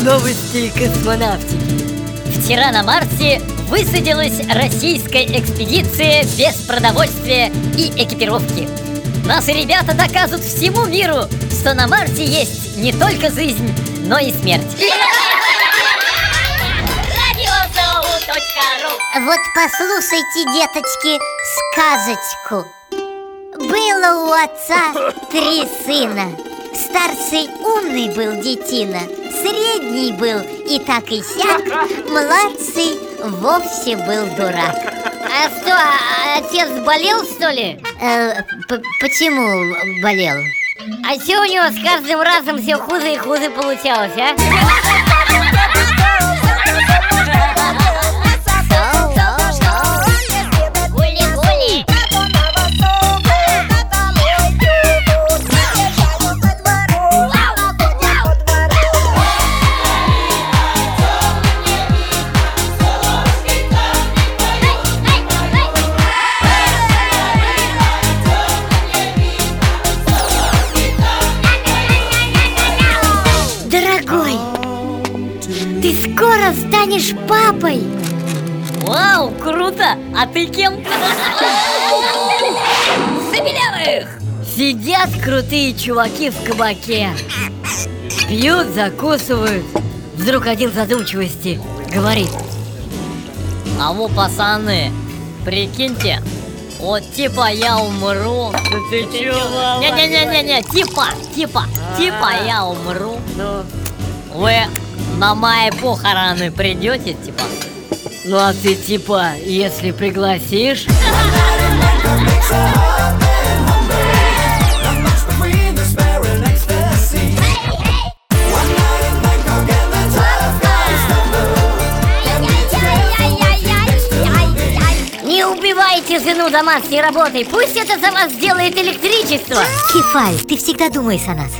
революции космонавтики. Вчера на Марсе высадилась российская экспедиция без продовольствия и экипировки. Наши ребята доказывают всему миру, что на Марсе есть не только жизнь, но и смерть. Вот послушайте, деточки, сказочку. Было у отца три сына. Старший умный был детина, средний был и так и сяк, младший вовсе был дурак. А что, а отец болел, что ли? Э, почему болел? А что у него с каждым разом все хуже и хуже получалось, а? Дорогой, ты скоро станешь папой Вау, круто! А ты кем? Забелявых! Сидят крутые чуваки в кабаке Пьют, закусывают Вдруг один задумчивости говорит А вы, пацаны, прикиньте вот типа я умру. Да ты чё, Вова? Не-не-не-не, типа, типа, типа я умру. Ну, Вы на мои похороны придете, типа? ну а ты типа, если пригласишь Не убивайте жену домашней работой, пусть это за вас сделает электричество. Кефаль, ты всегда думаешь о нас